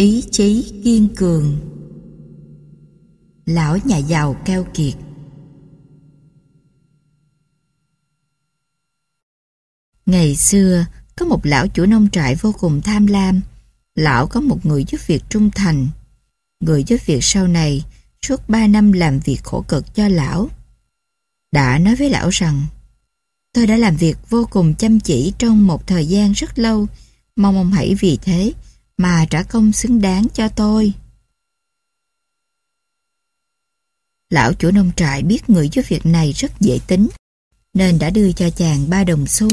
Ý chí kiên cường Lão nhà giàu keo kiệt Ngày xưa, có một lão chủ nông trại vô cùng tham lam. Lão có một người giúp việc trung thành. Người giúp việc sau này, suốt ba năm làm việc khổ cực cho lão. Đã nói với lão rằng, tôi đã làm việc vô cùng chăm chỉ trong một thời gian rất lâu, mong ông hãy vì thế mà trả công xứng đáng cho tôi. Lão chủ nông trại biết người giúp việc này rất dễ tính, nên đã đưa cho chàng ba đồng xu.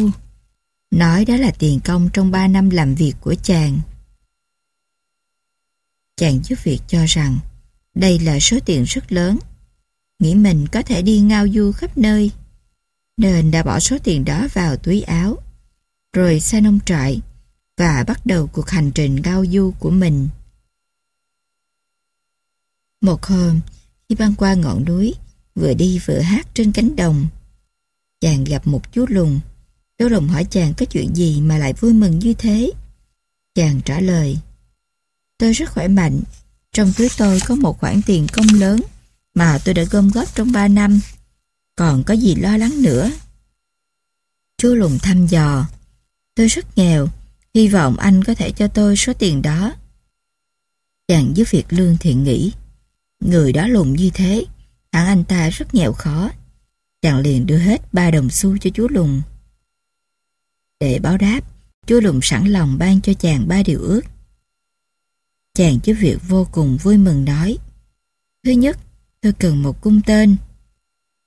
Nói đó là tiền công trong ba năm làm việc của chàng. Chàng giúp việc cho rằng đây là số tiền rất lớn. Nghĩ mình có thể đi ngao du khắp nơi. Nên đã bỏ số tiền đó vào túi áo. Rồi xa nông trại và bắt đầu cuộc hành trình ngao du của mình. Một hôm, khi băng qua ngọn núi, vừa đi vừa hát trên cánh đồng, chàng gặp một chú lùn Chú lùng hỏi chàng có chuyện gì mà lại vui mừng như thế. Chàng trả lời, tôi rất khỏe mạnh, trong túi tôi có một khoản tiền công lớn mà tôi đã gom góp trong 3 năm. Còn có gì lo lắng nữa? Chú Lùng thăm dò, tôi rất nghèo, hy vọng anh có thể cho tôi số tiền đó. Chàng giúp việc lương thiện nghĩ, người đó lùn như thế, hẳn anh ta rất nghèo khó. Chàng liền đưa hết ba đồng xu cho chú lùn Để báo đáp, chú lùn sẵn lòng ban cho chàng ba điều ước. Chàng giúp việc vô cùng vui mừng nói. Thứ nhất, tôi cần một cung tên.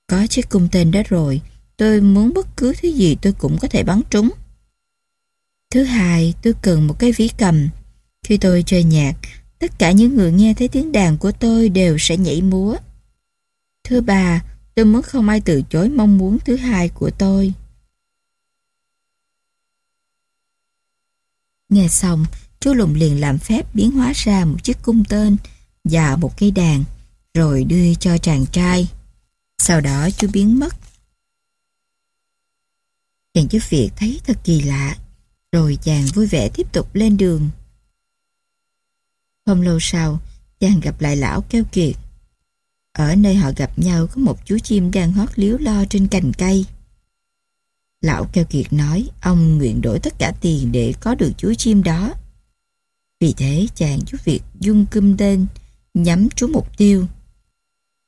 Có chiếc cung tên đó rồi, tôi muốn bất cứ thứ gì tôi cũng có thể bắn trúng. Thứ hai, tôi cần một cái ví cầm. Khi tôi chơi nhạc, tất cả những người nghe thấy tiếng đàn của tôi đều sẽ nhảy múa. Thứ ba, tôi muốn không ai từ chối mong muốn thứ hai của tôi. Nghe xong, chú Lùng liền làm phép biến hóa ra một chiếc cung tên và một cây đàn, rồi đưa cho chàng trai. Sau đó chú biến mất. Chàng chú việc thấy thật kỳ lạ, rồi chàng vui vẻ tiếp tục lên đường. Không lâu sau, chàng gặp lại lão keo kiệt. Ở nơi họ gặp nhau có một chú chim đang hót liếu lo trên cành cây. Lão keo kiệt nói ông nguyện đổi tất cả tiền để có được chú chim đó. Vì thế chàng giúp việc dung cơm tên nhắm trúng mục tiêu.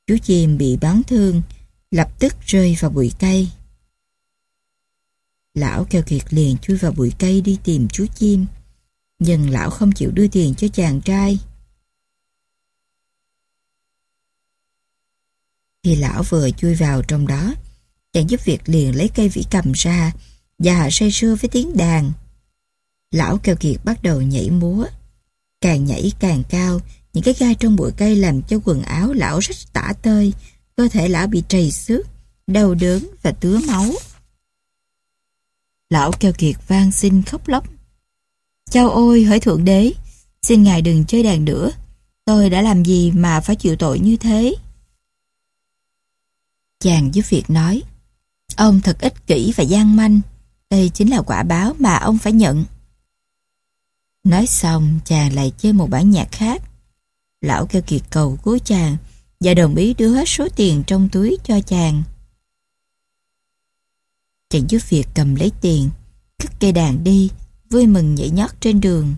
Chú chim bị bắn thương, lập tức rơi vào bụi cây. Lão keo kiệt liền chui vào bụi cây đi tìm chú chim. Nhưng lão không chịu đưa tiền cho chàng trai. Khi lão vừa chui vào trong đó, Chàng giúp việc liền lấy cây vĩ cầm ra và say sưa với tiếng đàn. Lão keo kiệt bắt đầu nhảy múa. Càng nhảy càng cao, những cái gai trong bụi cây làm cho quần áo lão rách tả tơi, cơ thể lão bị trầy xước, đau đớn và tứa máu. Lão keo kiệt vang xin khóc lóc. Chao ôi hỡi thượng đế, xin ngài đừng chơi đàn nữa. Tôi đã làm gì mà phải chịu tội như thế? Chàng giúp việc nói. Ông thật ích kỷ và gian manh. Đây chính là quả báo mà ông phải nhận. Nói xong, chàng lại chơi một bản nhạc khác. Lão kêu kiệt cầu cứu chàng và đồng ý đưa hết số tiền trong túi cho chàng. Chàng giúp việc cầm lấy tiền, cất cây đàn đi, vui mừng nhảy nhót trên đường.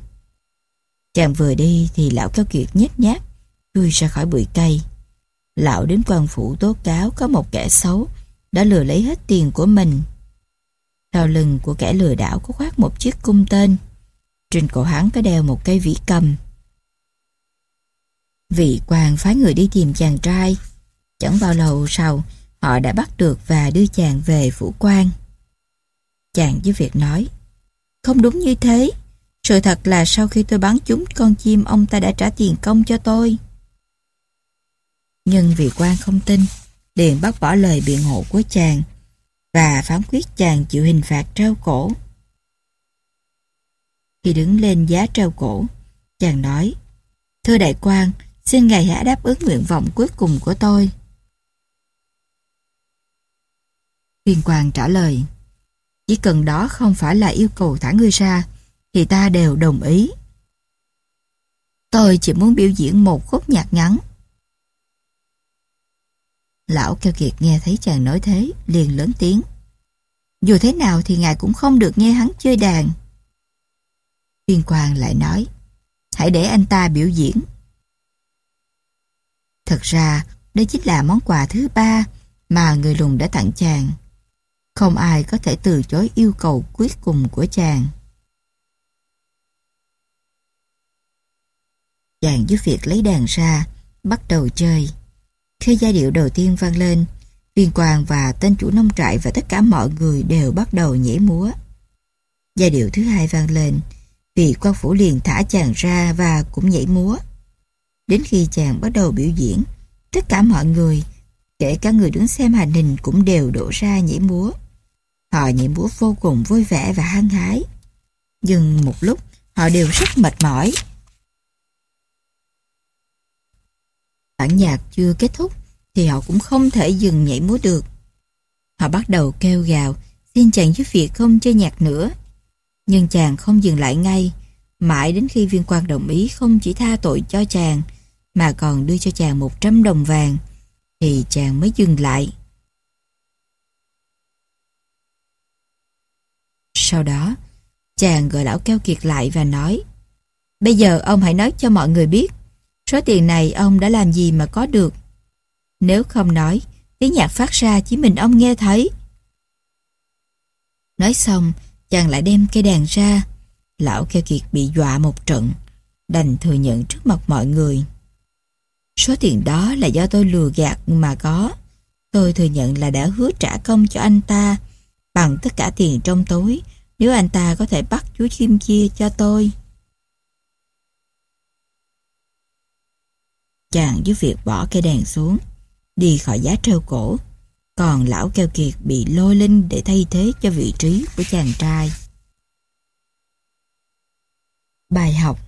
Chàng vừa đi thì lão keo kiệt nhếch nhát, chui ra khỏi bụi cây. Lão đến quan phủ tố cáo có một kẻ xấu đã lừa lấy hết tiền của mình. Sau lưng của kẻ lừa đảo có khoác một chiếc cung tên. Trên cổ hắn có đeo một cây vĩ cầm. Vị quan phái người đi tìm chàng trai. Chẳng bao lâu sau, họ đã bắt được và đưa chàng về phủ quan. Chàng với việc nói, không đúng như thế. Sự thật là sau khi tôi bắn chúng con chim, ông ta đã trả tiền công cho tôi. Nhưng vị quan không tin, liền bác bỏ lời biện hộ của chàng và phán quyết chàng chịu hình phạt treo cổ. Khi đứng lên giá treo cổ, chàng nói Thưa đại quan, xin ngài hãy đáp ứng nguyện vọng cuối cùng của tôi. Viên quan trả lời chỉ cần đó không phải là yêu cầu thả ngươi ra thì ta đều đồng ý. Tôi chỉ muốn biểu diễn một khúc nhạc ngắn. Lão keo kiệt nghe thấy chàng nói thế, liền lớn tiếng. Dù thế nào thì ngài cũng không được nghe hắn chơi đàn. Viên Quang lại nói, hãy để anh ta biểu diễn. Thật ra, đây chính là món quà thứ ba mà người lùn đã tặng chàng. Không ai có thể từ chối yêu cầu cuối cùng của chàng. Chàng giúp việc lấy đàn ra, bắt đầu chơi. Khi giai điệu đầu tiên vang lên, viên quang và tên chủ nông trại và tất cả mọi người đều bắt đầu nhảy múa. Giai điệu thứ hai vang lên, vị quan phủ liền thả chàng ra và cũng nhảy múa. Đến khi chàng bắt đầu biểu diễn, tất cả mọi người, kể cả người đứng xem hành hình cũng đều đổ ra nhảy múa. Họ nhảy múa vô cùng vui vẻ và hăng hái. Nhưng một lúc, họ đều rất mệt mỏi. Bản nhạc chưa kết thúc, thì họ cũng không thể dừng nhảy múa được. Họ bắt đầu kêu gào, xin chàng giúp việc không chơi nhạc nữa. Nhưng chàng không dừng lại ngay, mãi đến khi viên quan đồng ý không chỉ tha tội cho chàng, mà còn đưa cho chàng 100 đồng vàng, thì chàng mới dừng lại. Sau đó, chàng gọi lão keo kiệt lại và nói Bây giờ ông hãy nói cho mọi người biết số tiền này ông đã làm gì mà có được. Nếu không nói, tiếng nhạc phát ra chỉ mình ông nghe thấy. Nói xong, chàng lại đem cây đàn ra. Lão keo kiệt bị dọa một trận, đành thừa nhận trước mặt mọi người. Số tiền đó là do tôi lừa gạt mà có. Tôi thừa nhận là đã hứa trả công cho anh ta bằng tất cả tiền trong tối nếu anh ta có thể bắt chú chim chia cho tôi. Chàng giúp việc bỏ cây đèn xuống, đi khỏi giá treo cổ, còn lão keo kiệt bị lôi lên để thay thế cho vị trí của chàng trai. Bài học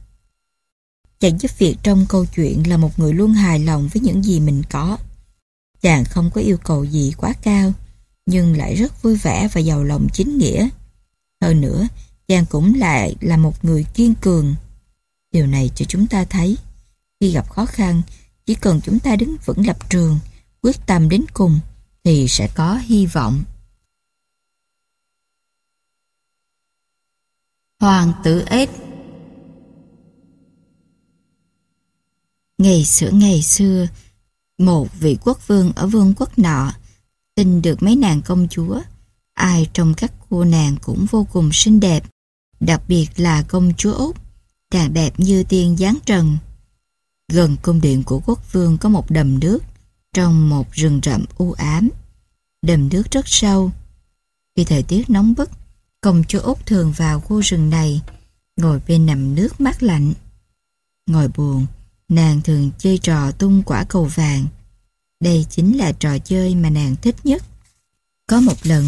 Chàng giúp việc trong câu chuyện là một người luôn hài lòng với những gì mình có. Chàng không có yêu cầu gì quá cao, nhưng lại rất vui vẻ và giàu lòng chính nghĩa. Hơn nữa, chàng cũng lại là một người kiên cường. Điều này cho chúng ta thấy, khi gặp khó khăn, chỉ cần chúng ta đứng vững lập trường, quyết tâm đến cùng, thì sẽ có hy vọng. Hoàng tử ếch Ngày xưa ngày xưa, một vị quốc vương ở vương quốc nọ sinh được mấy nàng công chúa. Ai trong các cô nàng cũng vô cùng xinh đẹp, đặc biệt là công chúa Úc, càng đẹp như tiên giáng trần. Gần cung điện của quốc vương có một đầm nước, trong một rừng rậm u ám. Đầm nước rất sâu. Khi thời tiết nóng bức, công chúa Úc thường vào khu rừng này, ngồi bên nằm nước mát lạnh. Ngồi buồn, nàng thường chơi trò tung quả cầu vàng. Đây chính là trò chơi mà nàng thích nhất. Có một lần,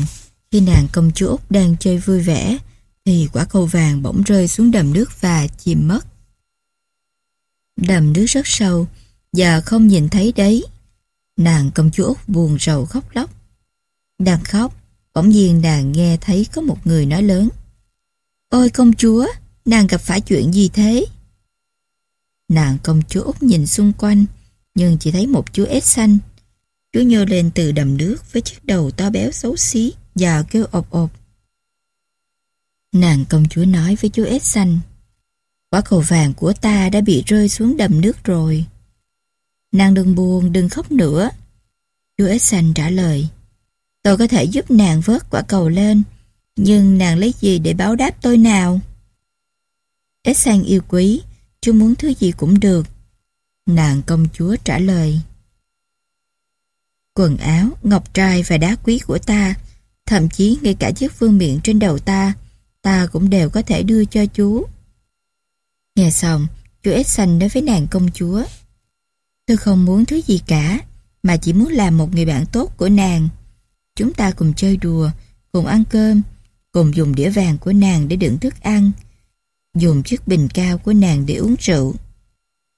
khi nàng công chúa Úc đang chơi vui vẻ, thì quả cầu vàng bỗng rơi xuống đầm nước và chìm mất. Đầm nước rất sâu, giờ không nhìn thấy đấy. Nàng công chúa Úc buồn rầu khóc lóc. Đang khóc, bỗng nhiên nàng nghe thấy có một người nói lớn. Ôi công chúa, nàng gặp phải chuyện gì thế? Nàng công chúa Úc nhìn xung quanh, nhưng chỉ thấy một chú ếch xanh. Chú nhô lên từ đầm nước với chiếc đầu to béo xấu xí và kêu ộp ộp. Nàng công chúa nói với chú ếch xanh, quả cầu vàng của ta đã bị rơi xuống đầm nước rồi. Nàng đừng buồn, đừng khóc nữa. Chú ếch xanh trả lời, tôi có thể giúp nàng vớt quả cầu lên, nhưng nàng lấy gì để báo đáp tôi nào? Ếch xanh yêu quý, chú muốn thứ gì cũng được. Nàng công chúa trả lời, quần áo, ngọc trai và đá quý của ta, thậm chí ngay cả chiếc vương miện trên đầu ta, ta cũng đều có thể đưa cho chú. Nghe xong, chú Edson nói với nàng công chúa, tôi không muốn thứ gì cả, mà chỉ muốn làm một người bạn tốt của nàng. Chúng ta cùng chơi đùa, cùng ăn cơm, cùng dùng đĩa vàng của nàng để đựng thức ăn, dùng chiếc bình cao của nàng để uống rượu.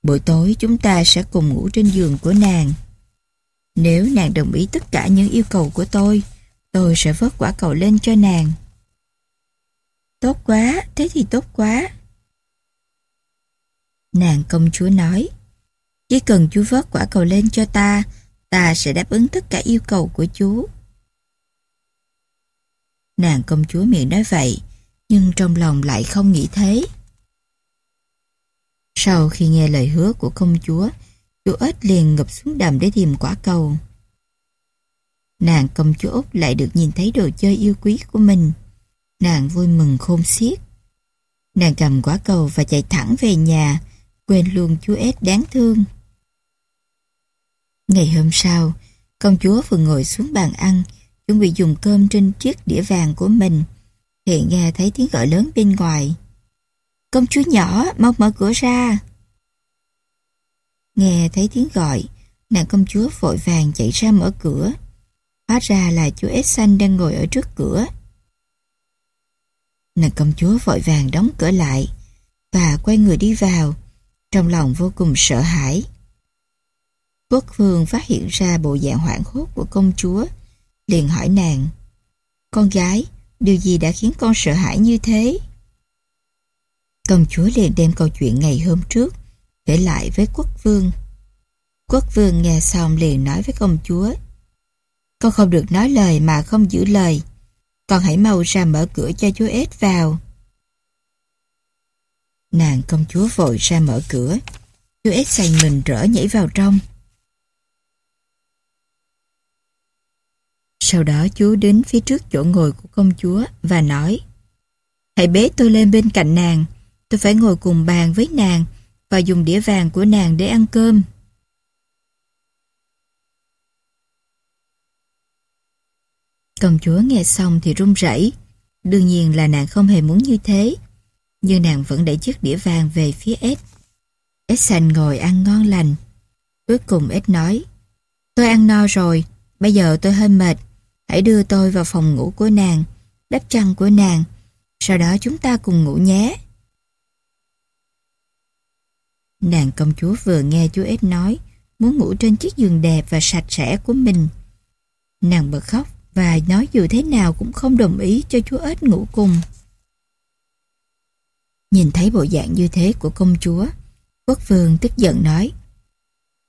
Buổi tối chúng ta sẽ cùng ngủ trên giường của nàng. Nếu nàng đồng ý tất cả những yêu cầu của tôi, tôi sẽ vớt quả cầu lên cho nàng. Tốt quá, thế thì tốt quá. Nàng công chúa nói, chỉ cần chú vớt quả cầu lên cho ta, ta sẽ đáp ứng tất cả yêu cầu của chú. Nàng công chúa miệng nói vậy, nhưng trong lòng lại không nghĩ thế. Sau khi nghe lời hứa của công chúa, chú ếch liền ngập xuống đầm để tìm quả cầu. Nàng công chúa Úc lại được nhìn thấy đồ chơi yêu quý của mình. Nàng vui mừng khôn xiết. Nàng cầm quả cầu và chạy thẳng về nhà, quên luôn chú ếch đáng thương. Ngày hôm sau, công chúa vừa ngồi xuống bàn ăn, chuẩn bị dùng cơm trên chiếc đĩa vàng của mình, thì nghe thấy tiếng gọi lớn bên ngoài. Công chúa nhỏ, mau mở cửa ra. Nghe thấy tiếng gọi, nàng công chúa vội vàng chạy ra mở cửa. Hóa ra là chú Essan đang ngồi ở trước cửa. Nàng công chúa vội vàng đóng cửa lại và quay người đi vào, trong lòng vô cùng sợ hãi. Quốc vương phát hiện ra bộ dạng hoảng hốt của công chúa, liền hỏi nàng, Con gái, điều gì đã khiến con sợ hãi như thế? Công chúa liền đem câu chuyện ngày hôm trước kể lại với quốc vương. Quốc vương nghe xong liền nói với công chúa, con không được nói lời mà không giữ lời, con hãy mau ra mở cửa cho chú ếch vào. Nàng công chúa vội ra mở cửa, chú ếch xanh mình rỡ nhảy vào trong. Sau đó chú đến phía trước chỗ ngồi của công chúa và nói Hãy bế tôi lên bên cạnh nàng, tôi phải ngồi cùng bàn với nàng và dùng đĩa vàng của nàng để ăn cơm. Công chúa nghe xong thì run rẩy. Đương nhiên là nàng không hề muốn như thế. Nhưng nàng vẫn đẩy chiếc đĩa vàng về phía Ed. Ed xanh ngồi ăn ngon lành. Cuối cùng Ed nói Tôi ăn no rồi, bây giờ tôi hơi mệt. Hãy đưa tôi vào phòng ngủ của nàng, đắp chăn của nàng. Sau đó chúng ta cùng ngủ nhé. Nàng công chúa vừa nghe chú Ed nói muốn ngủ trên chiếc giường đẹp và sạch sẽ của mình. Nàng bật khóc và nói dù thế nào cũng không đồng ý cho chú ếch ngủ cùng. Nhìn thấy bộ dạng như thế của công chúa, quốc vương tức giận nói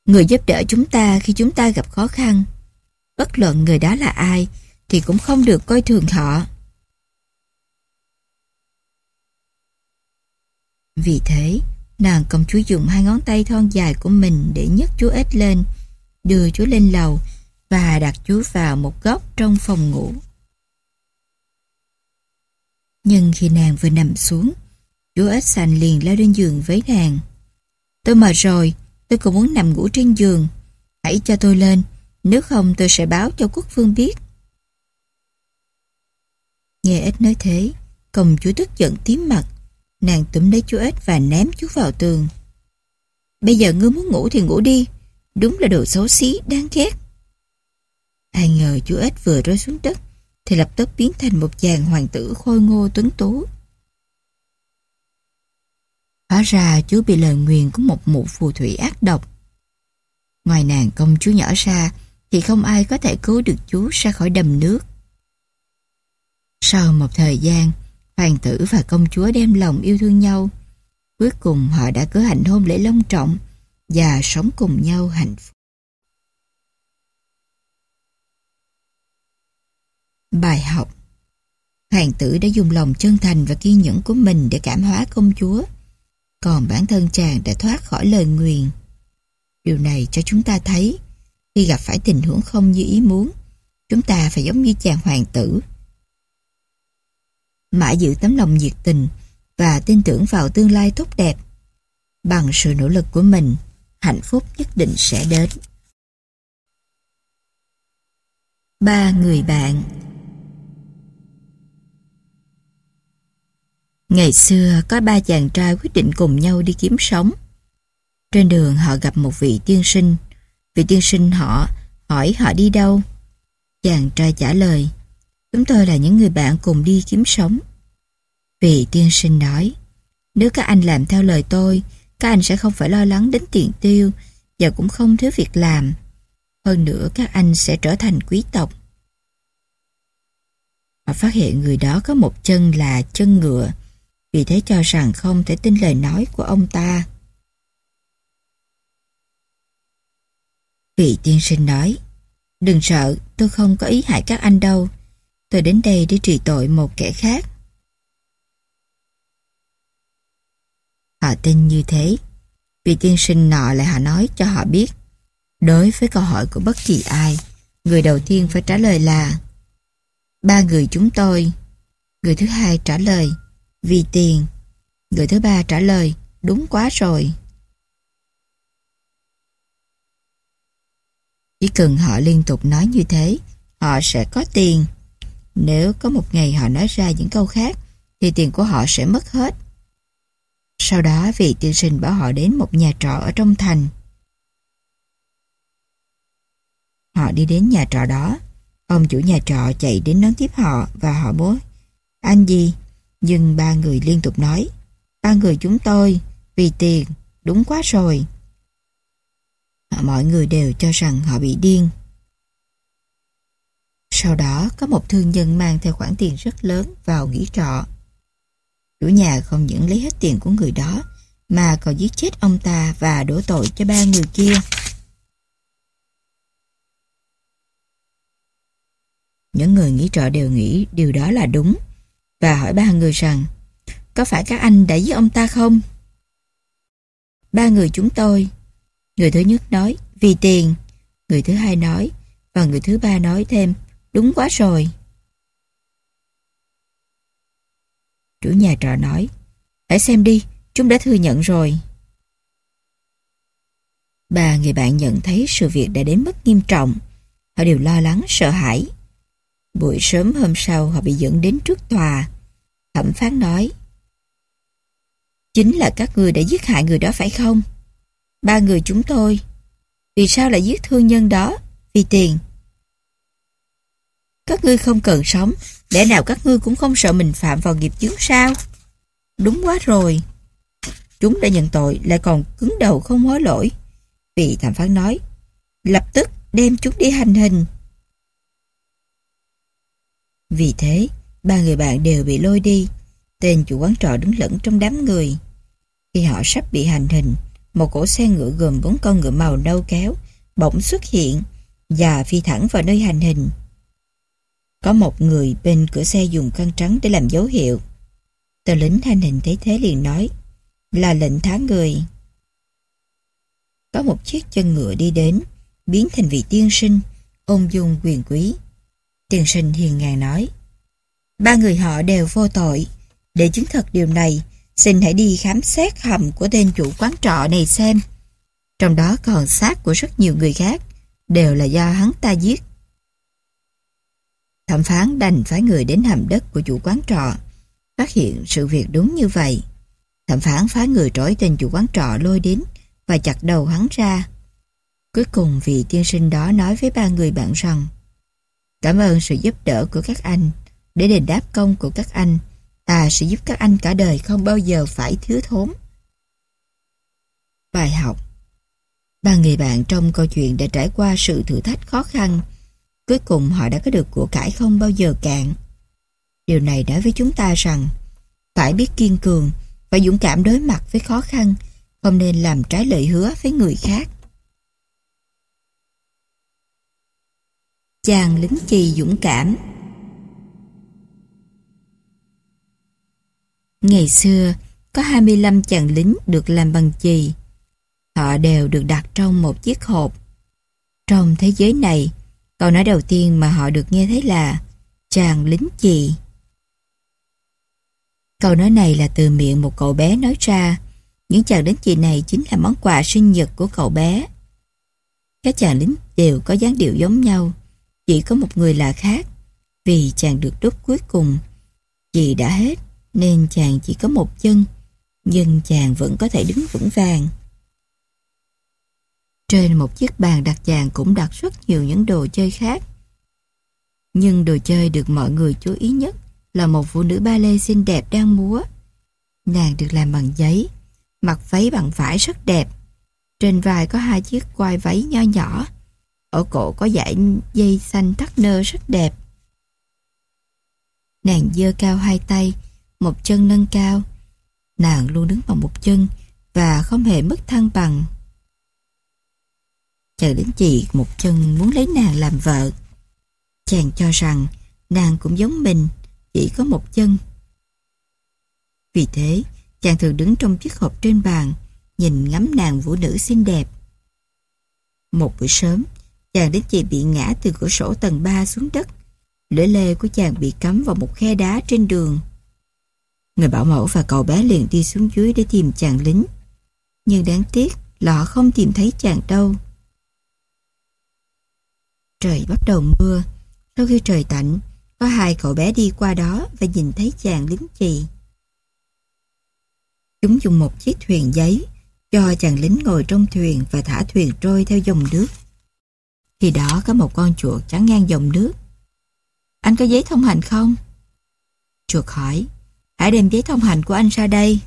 Người giúp đỡ chúng ta khi chúng ta gặp khó khăn, bất luận người đó là ai thì cũng không được coi thường họ. Vì thế, nàng công chúa dùng hai ngón tay thon dài của mình để nhấc chú ếch lên, đưa chú lên lầu và đặt chú vào một góc trong phòng ngủ. Nhưng khi nàng vừa nằm xuống, chú ếch sành liền leo lên giường với nàng. Tôi mệt rồi, tôi cũng muốn nằm ngủ trên giường. Hãy cho tôi lên, nếu không tôi sẽ báo cho quốc vương biết. Nghe ếch nói thế, công chúa tức giận tím mặt. Nàng túm lấy chú ếch và ném chú vào tường. Bây giờ ngươi muốn ngủ thì ngủ đi. Đúng là đồ xấu xí, đáng ghét. Ai ngờ chú ếch vừa rơi xuống đất thì lập tức biến thành một chàng hoàng tử khôi ngô tuấn tú. Hóa ra chú bị lời nguyền của một mụ phù thủy ác độc. Ngoài nàng công chúa nhỏ ra thì không ai có thể cứu được chú ra khỏi đầm nước. Sau một thời gian, hoàng tử và công chúa đem lòng yêu thương nhau. Cuối cùng họ đã cử hành hôn lễ long trọng và sống cùng nhau hạnh phúc. Bài học Hoàng tử đã dùng lòng chân thành và kiên nhẫn của mình để cảm hóa công chúa. Còn bản thân chàng đã thoát khỏi lời nguyền. Điều này cho chúng ta thấy, khi gặp phải tình huống không như ý muốn, chúng ta phải giống như chàng hoàng tử. Mãi giữ tấm lòng nhiệt tình và tin tưởng vào tương lai tốt đẹp. Bằng sự nỗ lực của mình, hạnh phúc nhất định sẽ đến. Ba người bạn Ngày xưa có ba chàng trai quyết định cùng nhau đi kiếm sống. Trên đường họ gặp một vị tiên sinh. Vị tiên sinh họ hỏi họ đi đâu. Chàng trai trả lời, Chúng tôi là những người bạn cùng đi kiếm sống. Vị tiên sinh nói, Nếu các anh làm theo lời tôi, các anh sẽ không phải lo lắng đến tiền tiêu và cũng không thiếu việc làm. Hơn nữa các anh sẽ trở thành quý tộc. Họ phát hiện người đó có một chân là chân ngựa vì thế cho rằng không thể tin lời nói của ông ta. Vị tiên sinh nói, đừng sợ, tôi không có ý hại các anh đâu. Tôi đến đây để trị tội một kẻ khác. Họ tin như thế, vị tiên sinh nọ lại họ nói cho họ biết. Đối với câu hỏi của bất kỳ ai, người đầu tiên phải trả lời là Ba người chúng tôi. Người thứ hai trả lời vì tiền. Người thứ ba trả lời Đúng quá rồi. Chỉ cần họ liên tục nói như thế, họ sẽ có tiền. Nếu có một ngày họ nói ra những câu khác, thì tiền của họ sẽ mất hết. Sau đó vị tiên sinh bảo họ đến một nhà trọ ở trong thành. Họ đi đến nhà trọ đó. Ông chủ nhà trọ chạy đến đón tiếp họ và họ bố. Anh gì? Nhưng ba người liên tục nói. Ba người chúng tôi, vì tiền, đúng quá rồi. Mọi người đều cho rằng họ bị điên. Sau đó có một thương nhân mang theo khoản tiền rất lớn vào nghỉ trọ. Chủ nhà không những lấy hết tiền của người đó mà còn giết chết ông ta và đổ tội cho ba người kia. Những người nghỉ trọ đều nghĩ điều đó là đúng và hỏi ba người rằng có phải các anh đã giết ông ta không? Ba người chúng tôi. Người thứ nhất nói vì tiền. Người thứ hai nói và người thứ ba nói thêm đúng quá rồi. Chủ nhà trọ nói Hãy xem đi, chúng đã thừa nhận rồi. Ba người bạn nhận thấy sự việc đã đến mức nghiêm trọng. Họ đều lo lắng, sợ hãi. Buổi sớm hôm sau họ bị dẫn đến trước tòa. Thẩm phán nói Chính là các người đã giết hại người đó phải không? Ba người chúng tôi. Vì sao lại giết thương nhân đó? Vì tiền. Các ngươi không cần sống, lẽ nào các ngươi cũng không sợ mình phạm vào nghiệp chướng sao? Đúng quá rồi. Chúng đã nhận tội lại còn cứng đầu không hối lỗi. Vị thẩm phán nói, lập tức đem chúng đi hành hình. Vì thế, ba người bạn đều bị lôi đi. Tên chủ quán trọ đứng lẫn trong đám người. Khi họ sắp bị hành hình, một cỗ xe ngựa gồm bốn con ngựa màu nâu kéo bỗng xuất hiện và phi thẳng vào nơi hành hình. Có một người bên cửa xe dùng khăn trắng để làm dấu hiệu. Tờ lính hành hình thấy thế liền nói là lệnh thả người. Có một chiếc chân ngựa đi đến, biến thành vị tiên sinh, ôm dung quyền quý tiền sinh hiền ngàn nói Ba người họ đều vô tội. Để chứng thực điều này, xin hãy đi khám xét hầm của tên chủ quán trọ này xem. Trong đó còn xác của rất nhiều người khác, đều là do hắn ta giết. Thẩm phán đành phái người đến hầm đất của chủ quán trọ, phát hiện sự việc đúng như vậy. Thẩm phán phái người trói tên chủ quán trọ lôi đến và chặt đầu hắn ra. Cuối cùng vị tiên sinh đó nói với ba người bạn rằng Cảm ơn sự giúp đỡ của các anh. Để đền đáp công của các anh, ta sẽ giúp các anh cả đời không bao giờ phải thiếu thốn. Bài học Ba người bạn trong câu chuyện đã trải qua sự thử thách khó khăn. Cuối cùng họ đã có được của cải không bao giờ cạn. Điều này nói với chúng ta rằng phải biết kiên cường, phải dũng cảm đối mặt với khó khăn, không nên làm trái lời hứa với người khác. Chàng lính chì dũng cảm Ngày xưa, có 25 chàng lính được làm bằng chì. Họ đều được đặt trong một chiếc hộp. Trong thế giới này, câu nói đầu tiên mà họ được nghe thấy là chàng lính chì. Câu nói này là từ miệng một cậu bé nói ra. Những chàng lính chì này chính là món quà sinh nhật của cậu bé. Các chàng lính đều có dáng điệu giống nhau. Chỉ có một người là khác. Vì chàng được đốt cuối cùng. chị đã hết nên chàng chỉ có một chân. Nhưng chàng vẫn có thể đứng vững vàng. Trên một chiếc bàn đặt chàng cũng đặt rất nhiều những đồ chơi khác. Nhưng đồ chơi được mọi người chú ý nhất là một phụ nữ ba lê xinh đẹp đang múa. Nàng được làm bằng giấy, mặc váy bằng vải rất đẹp. Trên vai có hai chiếc quai váy nho nhỏ. Ở cổ có dải dây xanh thắt nơ rất đẹp. Nàng dơ cao hai tay, một chân nâng cao. Nàng luôn đứng bằng một chân và không hề mất thăng bằng. Chàng đến chị một chân muốn lấy nàng làm vợ. Chàng cho rằng nàng cũng giống mình, chỉ có một chân. Vì thế, chàng thường đứng trong chiếc hộp trên bàn, nhìn ngắm nàng vũ nữ xinh đẹp. Một buổi sớm, chàng đến chị bị ngã từ cửa sổ tầng 3 xuống đất. Lưỡi lê của chàng bị cắm vào một khe đá trên đường. Người bảo mẫu và cậu bé liền đi xuống dưới để tìm chàng lính. Nhưng đáng tiếc là họ không tìm thấy chàng đâu. Trời bắt đầu mưa. Sau khi trời tạnh, có hai cậu bé đi qua đó và nhìn thấy chàng lính chì. Chúng dùng một chiếc thuyền giấy cho chàng lính ngồi trong thuyền và thả thuyền trôi theo dòng nước. Khi đó có một con chuột chắn ngang dòng nước. Anh có giấy thông hành không? Chuột hỏi, hãy đem giấy thông hành của anh ra đây.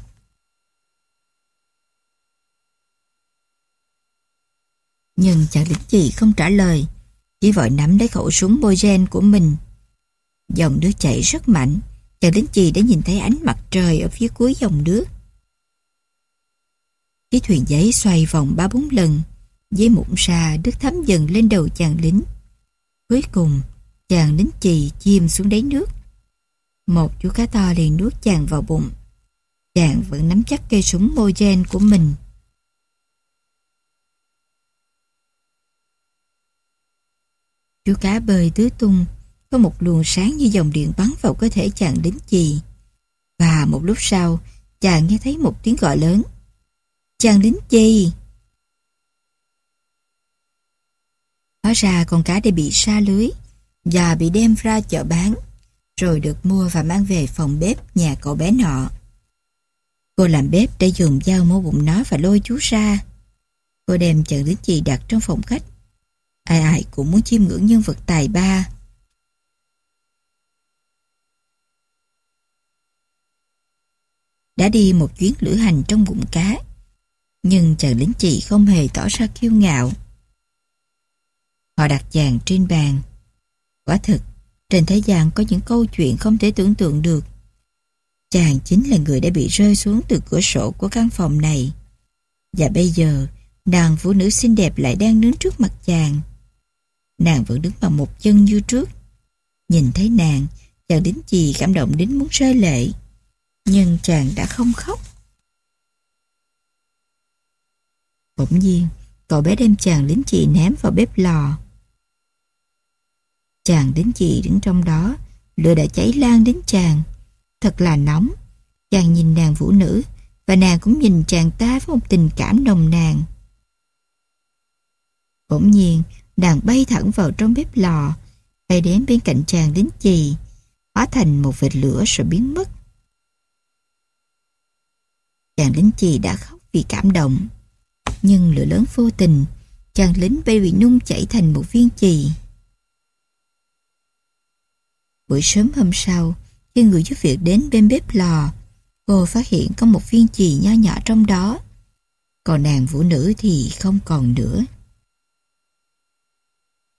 Nhưng chàng lính chì không trả lời, chỉ vội nắm lấy khẩu súng bôi gen của mình. Dòng nước chảy rất mạnh, chàng lính chì đã nhìn thấy ánh mặt trời ở phía cuối dòng nước. Chiếc thuyền giấy xoay vòng ba bốn lần, dưới mụn xa nước thấm dần lên đầu chàng lính. Cuối cùng, chàng lính chì chìm xuống đáy nước. Một chú cá to liền nuốt chàng vào bụng. Chàng vẫn nắm chắc cây súng Mogen của mình. Chú cá bơi tứ tung, có một luồng sáng như dòng điện bắn vào cơ thể chàng lính chì. Và một lúc sau, chàng nghe thấy một tiếng gọi lớn. Chàng lính chì! Hóa ra con cá đã bị sa lưới và bị đem ra chợ bán, rồi được mua và mang về phòng bếp nhà cậu bé nọ. Cô làm bếp để dùng dao mổ bụng nó và lôi chú ra. Cô đem chợ lính chị đặt trong phòng khách Ai ai cũng muốn chiêm ngưỡng nhân vật tài ba. Đã đi một chuyến lữ hành trong bụng cá, nhưng chàng lính chị không hề tỏ ra kiêu ngạo. Họ đặt chàng trên bàn. Quả thực, trên thế gian có những câu chuyện không thể tưởng tượng được. Chàng chính là người đã bị rơi xuống từ cửa sổ của căn phòng này. Và bây giờ, nàng phụ nữ xinh đẹp lại đang đứng trước mặt chàng. Nàng vẫn đứng bằng một chân như trước. Nhìn thấy nàng, chàng đến chì cảm động đến muốn rơi lệ. Nhưng chàng đã không khóc. Bỗng nhiên, cậu bé đem chàng lính chị ném vào bếp lò. Chàng đến chị đứng trong đó, lửa đã cháy lan đến chàng. Thật là nóng. Chàng nhìn nàng vũ nữ, và nàng cũng nhìn chàng ta với một tình cảm nồng nàn. Bỗng nhiên, Nàng bay thẳng vào trong bếp lò, bay đến bên cạnh chàng lính chì, hóa thành một vệt lửa rồi biến mất. Chàng lính chì đã khóc vì cảm động, nhưng lửa lớn vô tình, chàng lính bay bị nung chảy thành một viên chì. Buổi sớm hôm sau, khi người giúp việc đến bên bếp lò, cô phát hiện có một viên chì nho nhỏ trong đó. Còn nàng vũ nữ thì không còn nữa.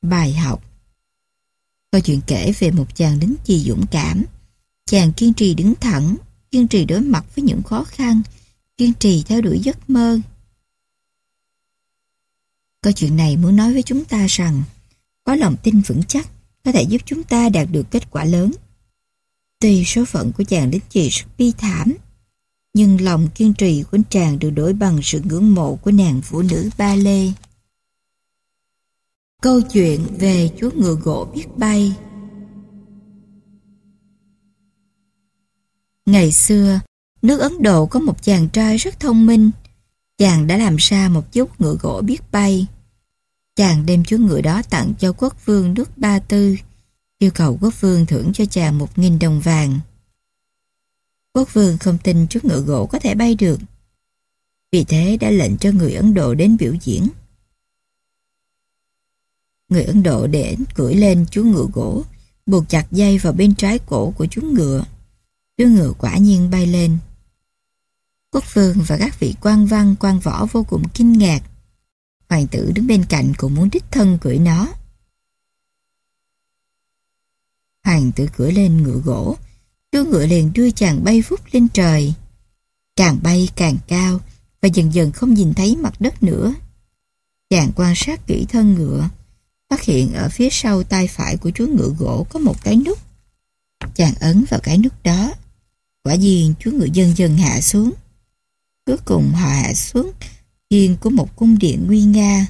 Bài học Câu chuyện kể về một chàng lính chì dũng cảm. Chàng kiên trì đứng thẳng, kiên trì đối mặt với những khó khăn, kiên trì theo đuổi giấc mơ. Câu chuyện này muốn nói với chúng ta rằng có lòng tin vững chắc có thể giúp chúng ta đạt được kết quả lớn. Tuy số phận của chàng đến chị rất bi thảm, nhưng lòng kiên trì của chàng được đổi bằng sự ngưỡng mộ của nàng phụ nữ ba lê. Câu chuyện về chú ngựa gỗ biết bay Ngày xưa, nước Ấn Độ có một chàng trai rất thông minh. Chàng đã làm ra một chút ngựa gỗ biết bay. Chàng đem chú ngựa đó tặng cho quốc vương nước Ba Tư, yêu cầu quốc vương thưởng cho chàng một nghìn đồng vàng. Quốc vương không tin chú ngựa gỗ có thể bay được. Vì thế đã lệnh cho người Ấn Độ đến biểu diễn. Người Ấn Độ để cưỡi lên chú ngựa gỗ, buộc chặt dây vào bên trái cổ của chú ngựa. Chú ngựa quả nhiên bay lên. Quốc vương và các vị quan văn quan võ vô cùng kinh ngạc. Hoàng tử đứng bên cạnh cũng muốn đích thân cưỡi nó. Hoàng tử cưỡi lên ngựa gỗ, chú ngựa liền đưa chàng bay phút lên trời. Càng bay càng cao và dần dần không nhìn thấy mặt đất nữa. Chàng quan sát kỹ thân ngựa, phát hiện ở phía sau tay phải của chú ngựa gỗ có một cái nút. Chàng ấn vào cái nút đó. Quả nhiên chú ngựa dần dần hạ xuống. Cuối cùng họ hạ xuống hiên của một cung điện nguy nga.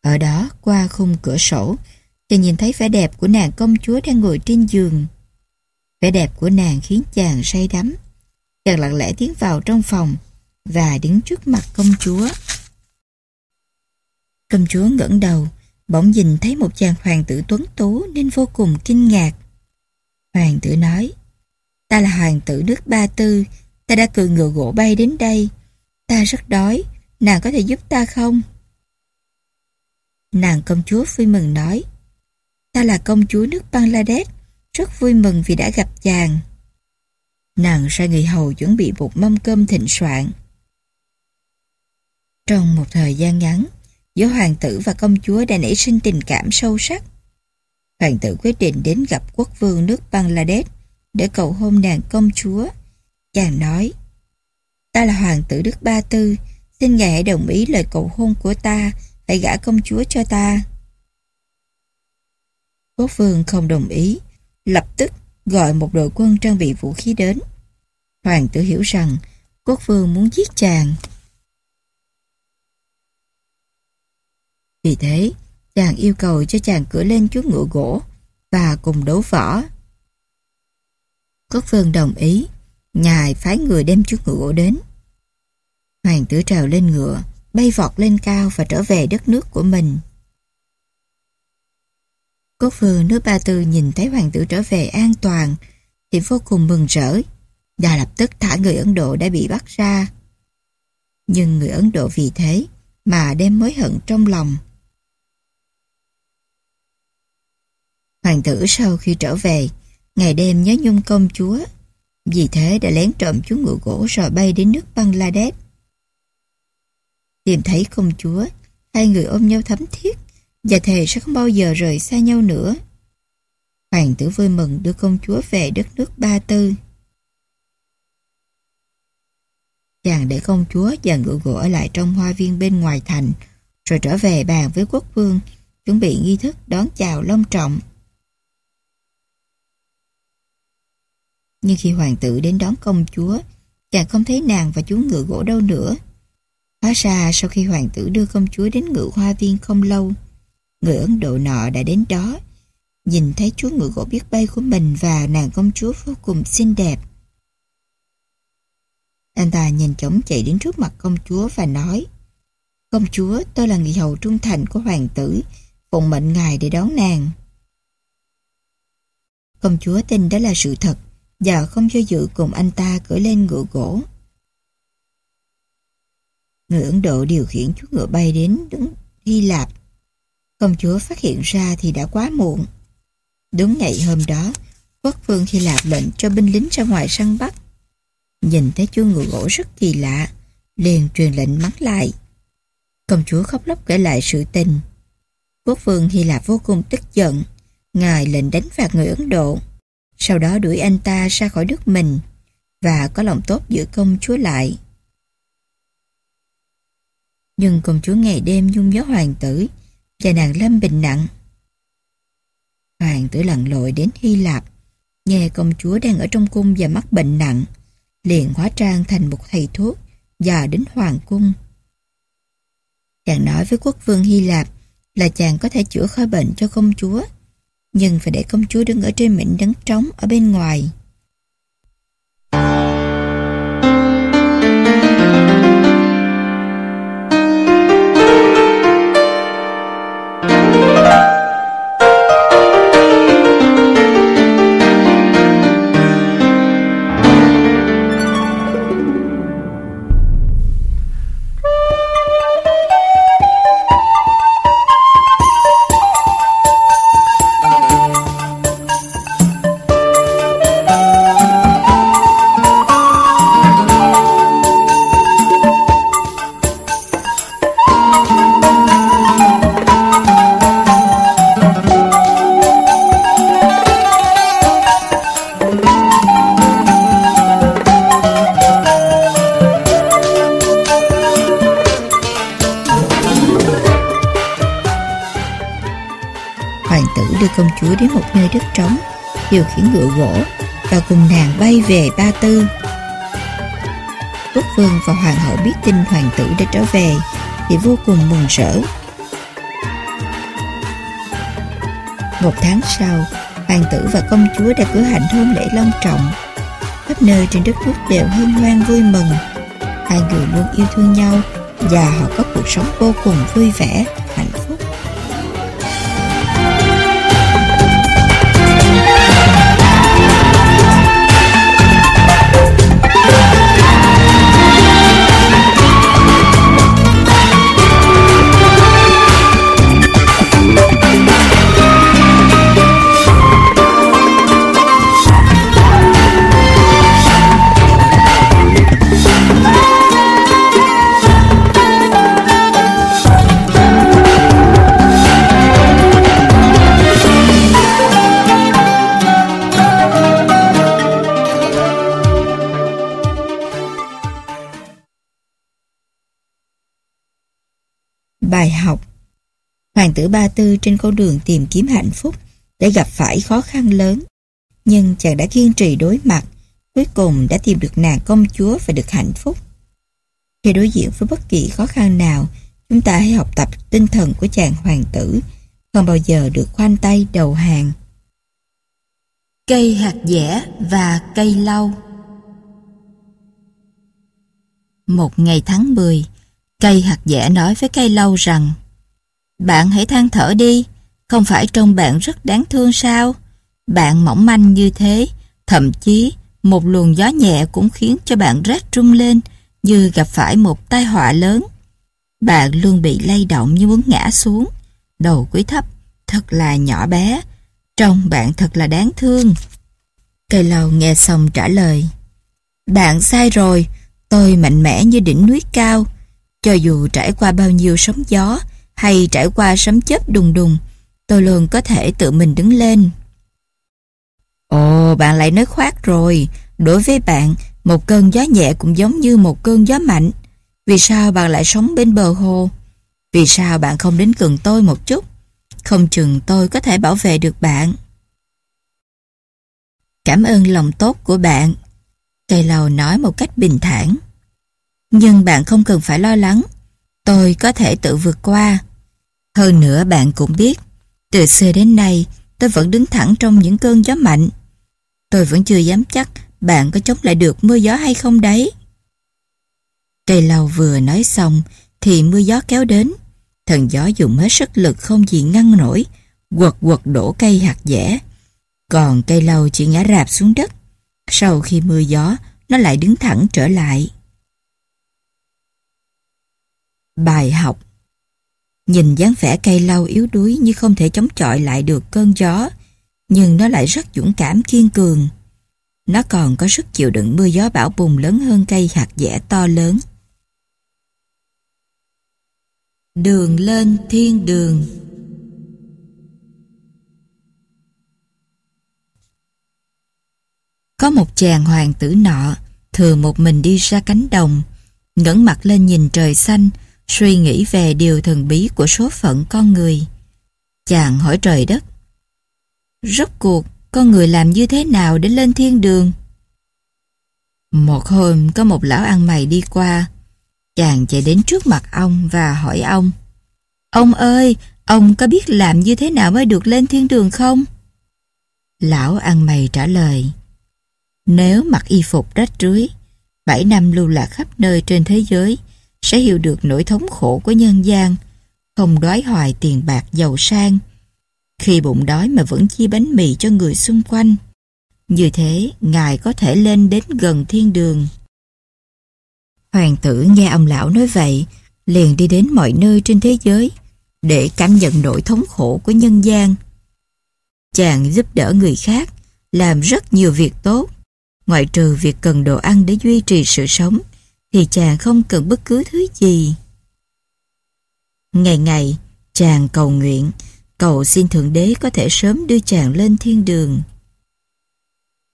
Ở đó, qua khung cửa sổ, chàng nhìn thấy vẻ đẹp của nàng công chúa đang ngồi trên giường. Vẻ đẹp của nàng khiến chàng say đắm. Chàng lặng lẽ tiến vào trong phòng và đứng trước mặt công chúa. Công chúa ngẩng đầu, bỗng nhìn thấy một chàng hoàng tử tuấn tú nên vô cùng kinh ngạc. Hoàng tử nói, ta là hoàng tử nước Ba Tư, ta đã cự ngựa gỗ bay đến đây. Ta rất đói, nàng có thể giúp ta không? Nàng công chúa vui mừng nói, ta là công chúa nước Bangladesh, rất vui mừng vì đã gặp chàng. Nàng sai người hầu chuẩn bị một mâm cơm thịnh soạn. Trong một thời gian ngắn, giữa hoàng tử và công chúa đã nảy sinh tình cảm sâu sắc. Hoàng tử quyết định đến gặp quốc vương nước Bangladesh để cầu hôn nàng công chúa. Chàng nói, ta là hoàng tử Đức Ba Tư, xin ngài hãy đồng ý lời cầu hôn của ta, hãy gả công chúa cho ta. Quốc vương không đồng ý, lập tức gọi một đội quân trang bị vũ khí đến. Hoàng tử hiểu rằng quốc vương muốn giết chàng. Vì thế, chàng yêu cầu cho chàng cưỡi lên chú ngựa gỗ và cùng đấu võ. Quốc vương đồng ý, ngài phái người đem chú ngựa đến. Hoàng tử trèo lên ngựa, bay vọt lên cao và trở về đất nước của mình. Quốc vương nước Ba Tư nhìn thấy hoàng tử trở về an toàn thì vô cùng mừng rỡ và lập tức thả người Ấn Độ đã bị bắt ra. Nhưng người Ấn Độ vì thế mà đem mối hận trong lòng. Hoàng tử sau khi trở về, ngày đêm nhớ nhung công chúa. Vì thế đã lén trộm chú ngựa gỗ rồi bay đến nước Bangladesh. Tìm thấy công chúa, hai người ôm nhau thấm thiết và thề sẽ không bao giờ rời xa nhau nữa. Hoàng tử vui mừng đưa công chúa về đất nước Ba Tư. Chàng để công chúa và ngựa gỗ ở lại trong hoa viên bên ngoài thành, rồi trở về bàn với quốc vương, chuẩn bị nghi thức đón chào long trọng. Nhưng khi hoàng tử đến đón công chúa, chàng không thấy nàng và chú ngựa gỗ đâu nữa. Hóa ra sau khi hoàng tử đưa công chúa đến ngựa hoa viên không lâu, người Ấn Độ nọ đã đến đó, nhìn thấy chú ngựa gỗ biết bay của mình và nàng công chúa vô cùng xinh đẹp. Anh ta nhanh chóng chạy đến trước mặt công chúa và nói Công chúa, tôi là người hầu trung thành của hoàng tử, phụng mệnh ngài để đón nàng. Công chúa tin đó là sự thật và không do dự cùng anh ta cưỡi lên ngựa gỗ. Người Ấn Độ điều khiển chú ngựa bay đến đứng Hy Lạp. Công chúa phát hiện ra thì đã quá muộn. Đúng ngày hôm đó, quốc vương Hy Lạp lệnh cho binh lính ra ngoài săn bắt. Nhìn thấy chú ngựa gỗ rất kỳ lạ, liền truyền lệnh mắng lại. Công chúa khóc lóc kể lại sự tình. Quốc vương Hy Lạp vô cùng tức giận, ngài lệnh đánh phạt người Ấn Độ sau đó đuổi anh ta ra khỏi đất mình và có lòng tốt giữ công chúa lại. Nhưng công chúa ngày đêm nhung nhớ hoàng tử và nàng lâm bình nặng. Hoàng tử lặn lội đến Hy Lạp, nghe công chúa đang ở trong cung và mắc bệnh nặng, liền hóa trang thành một thầy thuốc và đến hoàng cung. Chàng nói với quốc vương Hy Lạp là chàng có thể chữa khỏi bệnh cho công chúa nhưng phải để công chúa đứng ở trên mảnh đấng trống ở bên ngoài. Khiển ngựa gỗ và cùng nàng bay về Ba Tư. Quốc vương và hoàng hậu biết tin hoàng tử đã trở về thì vô cùng mừng rỡ. Một tháng sau, hoàng tử và công chúa đã cử hành hôn lễ long trọng. Khắp nơi trên đất nước đều hân hoan vui mừng. Hai người luôn yêu thương nhau và họ có cuộc sống vô cùng vui vẻ, tử Ba Tư trên con đường tìm kiếm hạnh phúc đã gặp phải khó khăn lớn. Nhưng chàng đã kiên trì đối mặt, cuối cùng đã tìm được nàng công chúa và được hạnh phúc. Khi đối diện với bất kỳ khó khăn nào, chúng ta hãy học tập tinh thần của chàng hoàng tử, không bao giờ được khoanh tay đầu hàng. Cây hạt dẻ và cây lau Một ngày tháng 10, Cây hạt dẻ nói với cây lâu rằng bạn hãy than thở đi, không phải trông bạn rất đáng thương sao? Bạn mỏng manh như thế, thậm chí một luồng gió nhẹ cũng khiến cho bạn rét trung lên như gặp phải một tai họa lớn. Bạn luôn bị lay động như muốn ngã xuống, đầu quý thấp, thật là nhỏ bé, trông bạn thật là đáng thương. Cây lâu nghe xong trả lời Bạn sai rồi, tôi mạnh mẽ như đỉnh núi cao, cho dù trải qua bao nhiêu sóng gió hay trải qua sấm chớp đùng đùng, tôi luôn có thể tự mình đứng lên. Ồ, bạn lại nói khoác rồi. Đối với bạn, một cơn gió nhẹ cũng giống như một cơn gió mạnh. Vì sao bạn lại sống bên bờ hồ? Vì sao bạn không đến gần tôi một chút? Không chừng tôi có thể bảo vệ được bạn. Cảm ơn lòng tốt của bạn. Cây lầu nói một cách bình thản. Nhưng bạn không cần phải lo lắng. Tôi có thể tự vượt qua. Hơn nữa bạn cũng biết, từ xưa đến nay tôi vẫn đứng thẳng trong những cơn gió mạnh. Tôi vẫn chưa dám chắc bạn có chống lại được mưa gió hay không đấy. Cây lau vừa nói xong thì mưa gió kéo đến. Thần gió dùng hết sức lực không gì ngăn nổi, quật quật đổ cây hạt dẻ. Còn cây lau chỉ ngã rạp xuống đất. Sau khi mưa gió, nó lại đứng thẳng trở lại. Bài học Nhìn dáng vẻ cây lau yếu đuối như không thể chống chọi lại được cơn gió, nhưng nó lại rất dũng cảm kiên cường. Nó còn có sức chịu đựng mưa gió bão bùng lớn hơn cây hạt dẻ to lớn. Đường lên thiên đường Có một chàng hoàng tử nọ thừa một mình đi ra cánh đồng, ngẩng mặt lên nhìn trời xanh, suy nghĩ về điều thần bí của số phận con người. Chàng hỏi trời đất. Rốt cuộc, con người làm như thế nào để lên thiên đường? Một hôm có một lão ăn mày đi qua. Chàng chạy đến trước mặt ông và hỏi ông. Ông ơi, ông có biết làm như thế nào mới được lên thiên đường không? Lão ăn mày trả lời. Nếu mặc y phục rách rưới, bảy năm lưu lạc khắp nơi trên thế giới, sẽ hiểu được nỗi thống khổ của nhân gian, không đói hoài tiền bạc giàu sang. Khi bụng đói mà vẫn chia bánh mì cho người xung quanh. Như thế, Ngài có thể lên đến gần thiên đường. Hoàng tử nghe ông lão nói vậy, liền đi đến mọi nơi trên thế giới để cảm nhận nỗi thống khổ của nhân gian. Chàng giúp đỡ người khác, làm rất nhiều việc tốt, ngoại trừ việc cần đồ ăn để duy trì sự sống thì chàng không cần bất cứ thứ gì. Ngày ngày, chàng cầu nguyện, cầu xin Thượng Đế có thể sớm đưa chàng lên thiên đường.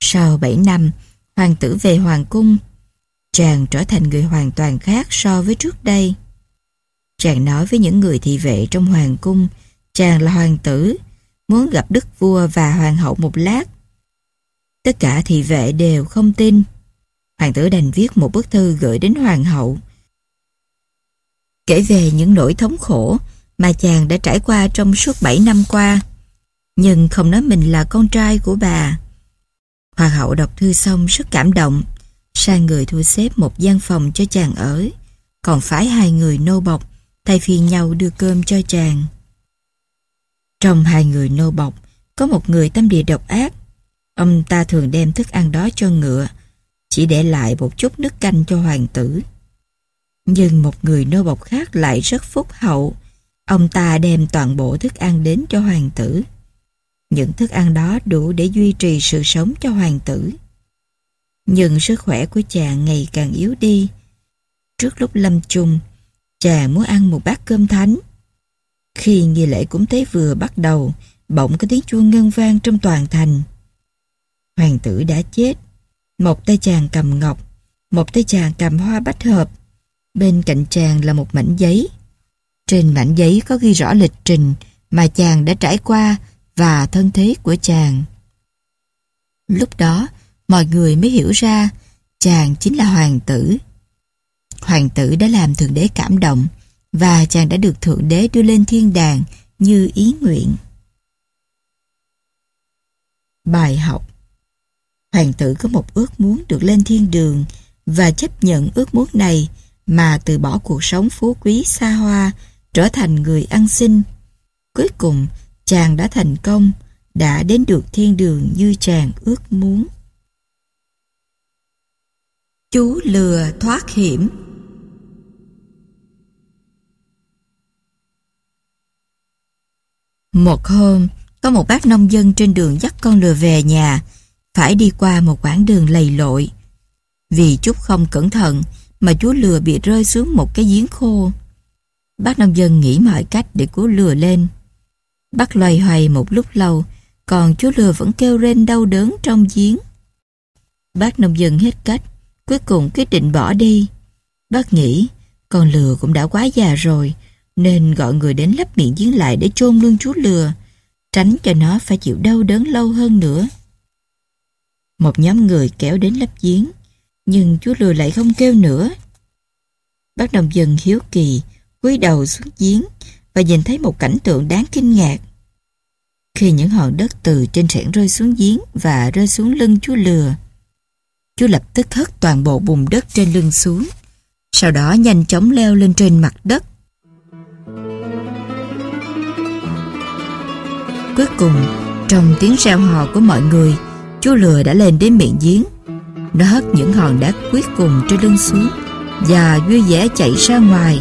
Sau 7 năm, hoàng tử về hoàng cung, chàng trở thành người hoàn toàn khác so với trước đây. Chàng nói với những người thị vệ trong hoàng cung, chàng là hoàng tử, muốn gặp đức vua và hoàng hậu một lát. Tất cả thị vệ đều không tin. Hoàng tử đành viết một bức thư gửi đến hoàng hậu. Kể về những nỗi thống khổ mà chàng đã trải qua trong suốt 7 năm qua, nhưng không nói mình là con trai của bà. Hoàng hậu đọc thư xong rất cảm động, sai người thu xếp một gian phòng cho chàng ở, còn phái hai người nô bọc thay phiên nhau đưa cơm cho chàng. Trong hai người nô bọc, có một người tâm địa độc ác. Ông ta thường đem thức ăn đó cho ngựa, chỉ để lại một chút nước canh cho hoàng tử. Nhưng một người nô bộc khác lại rất phúc hậu. Ông ta đem toàn bộ thức ăn đến cho hoàng tử. Những thức ăn đó đủ để duy trì sự sống cho hoàng tử. Nhưng sức khỏe của chàng ngày càng yếu đi. Trước lúc lâm chung, chàng muốn ăn một bát cơm thánh. Khi nghi lễ cúng tế vừa bắt đầu, bỗng có tiếng chuông ngân vang trong toàn thành. Hoàng tử đã chết. Một tay chàng cầm ngọc, một tay chàng cầm hoa bách hợp. Bên cạnh chàng là một mảnh giấy. Trên mảnh giấy có ghi rõ lịch trình mà chàng đã trải qua và thân thế của chàng. Lúc đó, mọi người mới hiểu ra chàng chính là hoàng tử. Hoàng tử đã làm thượng đế cảm động và chàng đã được thượng đế đưa lên thiên đàng như ý nguyện. Bài học Hoàng tử có một ước muốn được lên thiên đường và chấp nhận ước muốn này mà từ bỏ cuộc sống phú quý xa hoa trở thành người ăn xin. Cuối cùng, chàng đã thành công, đã đến được thiên đường như chàng ước muốn. Chú lừa thoát hiểm Một hôm, có một bác nông dân trên đường dắt con lừa về nhà, phải đi qua một quãng đường lầy lội. Vì chút không cẩn thận mà chú lừa bị rơi xuống một cái giếng khô. Bác nông dân nghĩ mọi cách để cứu lừa lên. Bác loay hoay một lúc lâu, còn chú lừa vẫn kêu rên đau đớn trong giếng. Bác nông dân hết cách, cuối cùng quyết định bỏ đi. Bác nghĩ, con lừa cũng đã quá già rồi, nên gọi người đến lắp miệng giếng lại để chôn luôn chú lừa, tránh cho nó phải chịu đau đớn lâu hơn nữa. Một nhóm người kéo đến lấp giếng, nhưng chú lừa lại không kêu nữa. Bác đồng dân hiếu kỳ, cúi đầu xuống giếng và nhìn thấy một cảnh tượng đáng kinh ngạc. Khi những hòn đất từ trên sẻn rơi xuống giếng và rơi xuống lưng chú lừa, chú lập tức hất toàn bộ bùn đất trên lưng xuống, sau đó nhanh chóng leo lên trên mặt đất. Cuối cùng, trong tiếng reo hò của mọi người, chú lừa đã lên đến miệng giếng. Nó hất những hòn đá cuối cùng trên lưng xuống và vui vẻ chạy ra ngoài.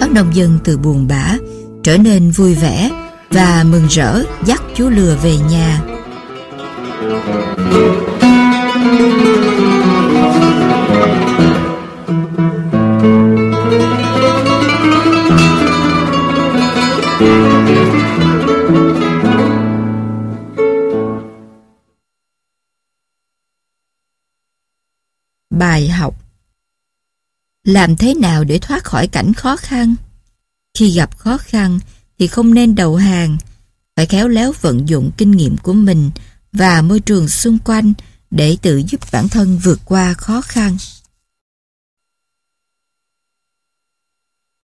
Bác nông dân từ buồn bã trở nên vui vẻ và mừng rỡ dắt chú lừa về nhà. Bài học Làm thế nào để thoát khỏi cảnh khó khăn? Khi gặp khó khăn thì không nên đầu hàng, phải khéo léo vận dụng kinh nghiệm của mình và môi trường xung quanh để tự giúp bản thân vượt qua khó khăn.